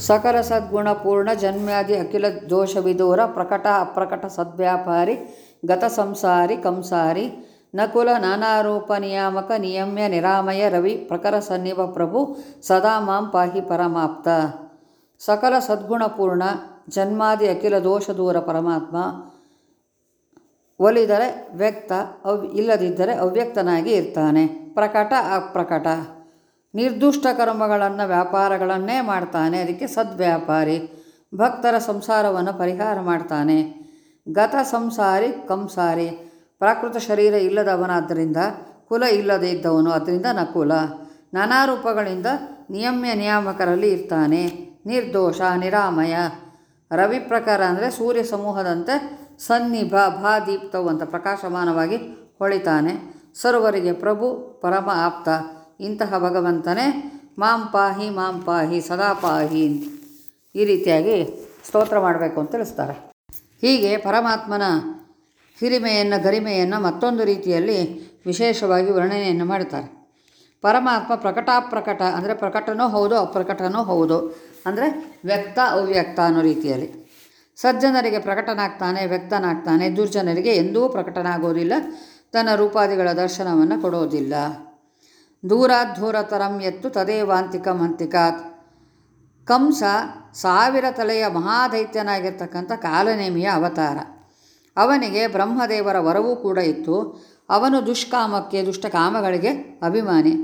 ಸಕಲ ಸದ್ಗುಣ ಪೂರ್ಣ ಜನ್ಮ್ಯಾದಿ ಅಖಿಲ ದೋಷ ವಿದೂರ ಪ್ರಕಟ ಅಪ್ರಕಟ ಸದ್ವ್ಯಾಪಾರಿ ಗತ ಸಂಸಾರಿ ಕಂಸಾರಿ, ನಕುಲ ನಾನಾರೂಪ ನಿಯಾಮಕ, ನಿಯಮ್ಯ, ನಿರಾಮಯ, ರವಿ ಪ್ರಕರ ಸನ್ನಿವ ಪ್ರಭು ಸದಾ ಮಾಂ ಪಾಹಿ ಪರಮಾಪ್ತ. ಸಕಲ ಸದ್ಗುಣ ಪೂರ್ಣ ಜನ್ಮಾದಿ ಅಖಿಲ ದೋಷ ದೂರ ಪರಮಾತ್ಮ ಒಲಿದರೆ ವ್ಯಕ್ತ, ಅವ್ ಇಲ್ಲದಿದ್ದರೆ ಅವ್ಯಕ್ತನಾಗಿ ಇರ್ತಾನೆ. ಪ್ರಕಟ ಅಪ್ರಕಟ. ನಿರ್ದುಷ್ಟ ಕರ್ಮಗಳನ್ನು ವ್ಯಾಪಾರಗಳನ್ನೇ ಮಾಡ್ತಾನೆ. ಅದಕ್ಕೆ ಸದ್ವ್ಯಾಪಾರಿ. ಭಕ್ತರ ಸಂಸಾರವನ್ನು ಪರಿಹಾರ ಮಾಡ್ತಾನೆ. ಗತ ಸಂಸಾರಿ, ಕಂಸಾರಿ. ಪ್ರಾಕೃತ ಶರೀರ ಇಲ್ಲದವನಾದ್ದರಿಂದ ಕುಲ ಇಲ್ಲದೇ ಇದ್ದವನು. ಅದರಿಂದ ನಕುಲ. ನಾನಾ ರೂಪಗಳಿಂದ ನಿಯಮ್ಯ ನಿಯಾಮಕರಲ್ಲಿ ಇರ್ತಾನೆ. ನಿರ್ದೋಷ, ನಿರಾಮಯ. ರವಿ ಪ್ರಕಾರ ಅಂದರೆ ಸೂರ್ಯ ಸಮೂಹದಂತೆ ಸನ್ನಿಭ, ಭಾದೀಪ್ತವು ಅಂತ ಪ್ರಕಾಶಮಾನವಾಗಿ ಹೊಳಿತಾನೆ. ಸರ್ವರಿಗೆ ಪ್ರಭು, ಪರಮ, ಆಪ್ತ. ಇಂತಹ ಭಗವಂತನೇ ಮಾಂ ಪಾಹಿ ಮಾಂ ಪಾಹಿ, ಸದಾ ಪಾಹಿ ಈ ರೀತಿಯಾಗಿ ಸ್ತೋತ್ರ ಮಾಡಬೇಕು ಅಂತ ತಿಳಿಸ್ತಾರೆ. ಹೀಗೆ ಪರಮಾತ್ಮನ ಹಿರಿಮೆಯನ್ನು, ಗರಿಮೆಯನ್ನು ಮತ್ತೊಂದು ರೀತಿಯಲ್ಲಿ ವಿಶೇಷವಾಗಿ ವರ್ಣನೆಯನ್ನು ಮಾಡ್ತಾರೆ. ಪರಮಾತ್ಮ ಪ್ರಕಟಾಪ್ರಕಟ ಅಂದರೆ ಪ್ರಕಟನೂ ಹೌದು ಅಪ್ರಕಟನೂ ಹೌದು, ಅಂದರೆ ವ್ಯಕ್ತ ಅವ್ಯಕ್ತ ಅನ್ನೋ ರೀತಿಯಲ್ಲಿ. ಸಜ್ಜನರಿಗೆ ಪ್ರಕಟನಾಗ್ತಾನೆ, ವ್ಯಕ್ತನಾಗ್ತಾನೆ, ದುರ್ಜನರಿಗೆ ಎಂದೂ ಪ್ರಕಟನಾಗೋದಿಲ್ಲ, ತನ್ನ ರೂಪಾದಿಗಳ ದರ್ಶನವನ್ನು ಕೊಡೋದಿಲ್ಲ. ದೂರಾದ್ಧೂರತರಂ ಎತ್ತು ತದೇವಾಂತಿಕ ಮಂತಿಕಾತ್ ಕಂಸ ಸಾವಿರ ತಲೆಯ ಮಹಾದೈತ್ಯನಾಗಿರ್ತಕ್ಕಂಥ ಕಾಲನೇಮಿಯ ಅವತಾರ. ಅವನಿಗೆ ಬ್ರಹ್ಮದೇವರ ವರವೂ ಕೂಡ ಇತ್ತು. ಅವನು ದುಷ್ಕಾಮಕ್ಕೆ, ದುಷ್ಟಕಾಮಗಳಿಗೆ ಅಭಿಮಾನಿ.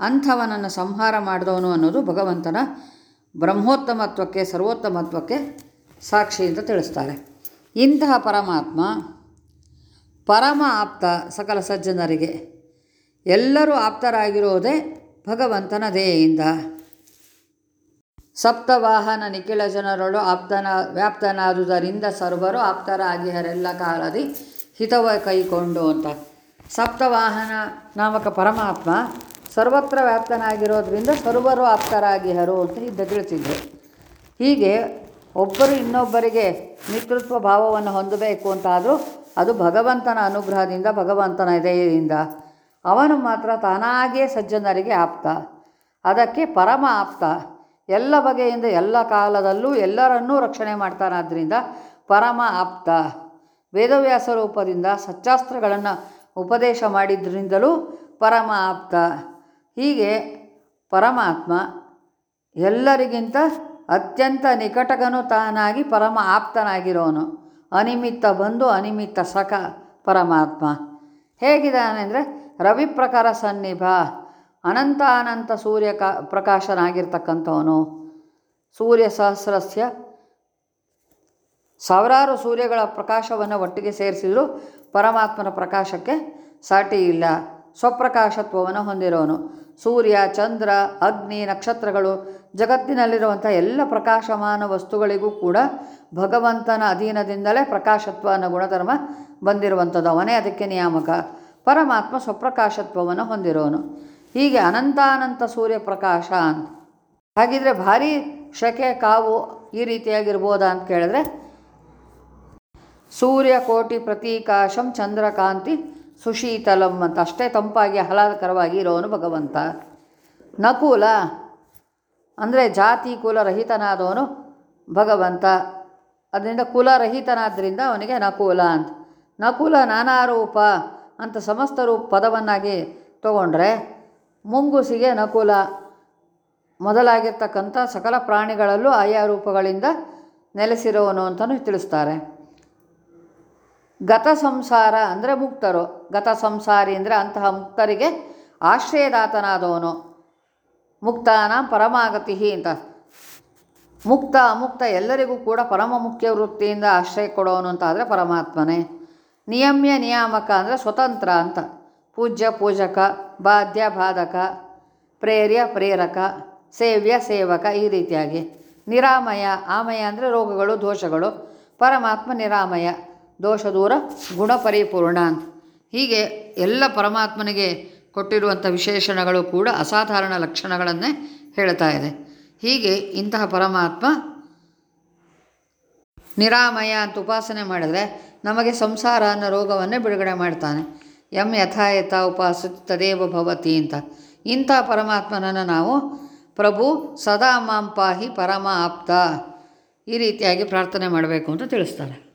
ಅಂಥವನನ್ನು ಸಂಹಾರ ಮಾಡಿದವನು ಅನ್ನೋದು ಭಗವಂತನ ಬ್ರಹ್ಮೋತ್ತಮತ್ವಕ್ಕೆ, ಸರ್ವೋತ್ತಮತ್ವಕ್ಕೆ ಸಾಕ್ಷಿ ಅಂತ ತಿಳಿಸ್ತಾರೆ. ಇಂತಹ ಪರಮಾತ್ಮ ಪರಮ ಆಪ್ತ ಸಕಲ ಸಜ್ಜನರಿಗೆ ಎಲ್ಲರೂ ಆಪ್ತರಾಗಿರೋದೇ ಭಗವಂತನ ದಯೆಯಿಂದ. ಸಪ್ತವಾಹನ ನಿಖಿಲ ಜನರಳು ಆಪ್ತನ ವ್ಯಾಪ್ತನಾದುದರಿಂದ ಸರ್ವರು ಆಪ್ತರಾಗಿಹರೆಲ್ಲ ಕಾಲದಿ ಹಿತವ ಕೈಕೊಂಡು ಅಂತ. ಸಪ್ತವಾಹನ ನಾಮಕ ಪರಮಾತ್ಮ ಸರ್ವತ್ರ ವ್ಯಾಪ್ತನಾಗಿರೋದ್ರಿಂದ ಸರ್ವರು ಆಪ್ತರಾಗಿಹರು ಅಂತ ಇದ್ದ ತಿಳಿಸಿದ್ರು ಹೀಗೆ ಒಬ್ಬರು ಇನ್ನೊಬ್ಬರಿಗೆ ಮಿತ್ರತ್ವ ಭಾವವನ್ನು ಹೊಂದಬೇಕು ಅಂತಾದರೂ ಅದು ಭಗವಂತನ ಅನುಗ್ರಹದಿಂದ ಭಗವಂತನ ದಯೆಯಿಂದ. ಅವನು ಮಾತ್ರ ತಾನಾಗಿಯೇ ಸಜ್ಜನರಿಗೆ ಆಪ್ತ. ಅದಕ್ಕೆ ಪರಮ ಆಪ್ತ. ಎಲ್ಲ ಬಗೆಯಿಂದ ಎಲ್ಲ ಕಾಲದಲ್ಲೂ ಎಲ್ಲರನ್ನೂ ರಕ್ಷಣೆ ಮಾಡ್ತಾನಾದ್ದರಿಂದ ಪರಮ ಆಪ್ತ. ವೇದವ್ಯಾಸ ರೂಪದಿಂದ ಸಚ್ಚಾಸ್ತ್ರಗಳನ್ನು ಉಪದೇಶ ಮಾಡಿದ್ರಿಂದಲೂ ಪರಮ ಆಪ್ತ. ಹೀಗೆ ಪರಮಾತ್ಮ ಎಲ್ಲರಿಗಿಂತ ಅತ್ಯಂತ ನಿಕಟಗನು ತಾನಾಗಿ ಪರಮ ಆಪ್ತನಾಗಿರೋನು. ಅನಿಮಿತ್ತ ಬಂದು ಅನಿಮಿತ್ತ ಸಖ ಪರಮಾತ್ಮ. ಹೇಗಿದ್ದಾನೆ ಅಂದರೆ ರವಿ ಪ್ರಕಾರ ಸನ್ನಿಭ. ಅನಂತ ಅನಂತ ಸೂರ್ಯ ಕ ಪ್ರಕಾಶನಾಗಿರ್ತಕ್ಕಂಥವನು. ಸೂರ್ಯ ಸಹಸ್ರಸ್ಯ. ಸಾವಿರಾರು ಸೂರ್ಯಗಳ ಪ್ರಕಾಶವನ್ನು ಒಟ್ಟಿಗೆ ಸೇರಿಸಿದರೂ ಪರಮಾತ್ಮನ ಪ್ರಕಾಶಕ್ಕೆ ಸಾಟಿ ಇಲ್ಲ. ಸ್ವಪ್ರಕಾಶತ್ವವನ್ನು ಹೊಂದಿರೋನು. ಸೂರ್ಯ, ಚಂದ್ರ, ಅಗ್ನಿ, ನಕ್ಷತ್ರಗಳು, ಜಗತ್ತಿನಲ್ಲಿರುವಂಥ ಎಲ್ಲ ಪ್ರಕಾಶಮಾನ ವಸ್ತುಗಳಿಗೂ ಕೂಡ ಭಗವಂತನ ಅಧೀನದಿಂದಲೇ ಪ್ರಕಾಶತ್ವ ಅನ್ನೋ ಗುಣಧರ್ಮ ಬಂದಿರುವಂಥದ್ದು. ಅವನೇ ಅದಕ್ಕೆ ನಿಯಾಮಕ. ಪರಮಾತ್ಮ ಸ್ವಪ್ರಕಾಶತ್ವವನ್ನು ಹೊಂದಿರೋನು. ಹೀಗೆ ಅನಂತಾನಂತ ಸೂರ್ಯಪ್ರಕಾಶ ಅಂತ. ಹಾಗಿದ್ರೆ ಭಾರಿ ಶಕೆ, ಕಾವು ಈ ರೀತಿಯಾಗಿರ್ಬೋದಾ ಅಂತ ಕೇಳಿದ್ರೆ ಸೂರ್ಯಕೋಟಿ ಪ್ರತೀಕಾಶಂ ಚಂದ್ರಕಾಂತಿ ಸುಶೀತಲಂ ಅಂತ ಅಷ್ಟೇ ತಂಪಾಗಿ ಆಹ್ಲಾದಕರವಾಗಿ ಇರೋನು ಭಗವಂತ. ನಕುಲ ಅಂದರೆ ಜಾತಿ ಕುಲರಹಿತನಾದವನು ಭಗವಂತ. ಅದರಿಂದ ಕುಲರಹಿತನಾದ್ದರಿಂದ ಅವನಿಗೆ ನಕುಲ ಅಂತ. ನಕುಲ ನಾನಾ ರೂಪ ಅಂತ ಸಮಸ್ತರು ಪದವನ್ನಾಗಿ ತಗೊಂಡ್ರೆ ಮುಂಗುಸಿಗೆ ನಕುಲ ಮೊದಲಾಗಿರ್ತಕ್ಕಂಥ ಸಕಲ ಪ್ರಾಣಿಗಳಲ್ಲೂ ಆಯಾ ರೂಪಗಳಿಂದ ನೆಲೆಸಿರೋನು ಅಂತಲೂ ತಿಳಿಸ್ತಾರೆ. ಗತ ಸಂಸಾರ ಅಂದರೆ ಮುಕ್ತರು. ಗತ ಸಂಸಾರಿ ಅಂದರೆ ಅಂತಹ ಮುಕ್ತರಿಗೆ ಆಶ್ರಯದಾತನಾದವನು. ಮುಕ್ತಾನ ಪರಮಾಗತಿ ಅಂತ. ಮುಕ್ತ ಅಮುಕ್ತ ಎಲ್ಲರಿಗೂ ಕೂಡ ಪರಮ ಮುಖ್ಯ ವೃತ್ತಿಯಿಂದ ಆಶ್ರಯ ಕೊಡೋನು ಅಂತ ಆದರೆ ಪರಮಾತ್ಮನೇ. ನಿಯಮ್ಯ ನಿಯಾಮಕ ಅಂದರೆ ಸ್ವತಂತ್ರ ಅಂತ. ಪೂಜ್ಯ, ಪೂಜಕ ಬಾಧ್ಯ ಬಾಧಕ, ಪ್ರೇರ್ಯ, ಪ್ರೇರಕ, ಸೇವ್ಯ, ಸೇವಕ ಈ ರೀತಿಯಾಗಿ. ನಿರಾಮಯ, ಆಮಯ ಅಂದರೆ ರೋಗಗಳು, ದೋಷಗಳು. ಪರಮಾತ್ಮ ನಿರಾಮಯ, ದೋಷ ದೂರ, ಗುಣ ಪರಿಪೂರ್ಣ ಅಂತ. ಹೀಗೆ ಎಲ್ಲ ಪರಮಾತ್ಮನಿಗೆ ಕೊಟ್ಟಿರುವಂಥ ವಿಶೇಷಣಗಳು ಕೂಡ ಅಸಾಧಾರಣ ಲಕ್ಷಣಗಳನ್ನೇ ಹೇಳ್ತಾ ಇದೆ. ಹೀಗೆ ಇಂತಹ ಪರಮಾತ್ಮ ನಿರಾಮಯ ಅಂತ ಉಪಾಸನೆ ಮಾಡಿದ್ರೆ ನಮಗೆ ಸಂಸಾರ ಅನ್ನೋ ರೋಗವನ್ನೇ ಬಿಡುಗಡೆ ಮಾಡ್ತಾನೆ. ಎಂ ಯಥಾಯಥ ಉಪಾಸ ತದೇವ ಭವತಿ ಅಂತ. ಇಂಥ ಪರಮಾತ್ಮನನ್ನು ನಾವು ಪ್ರಭು ಸದಾ ಮಾಂ ಪಾಹಿ ಪರಮ ಆಪ್ತ ಈ ರೀತಿಯಾಗಿ ಪ್ರಾರ್ಥನೆ ಮಾಡಬೇಕು ಅಂತ ತಿಳಿಸ್ತಾರೆ.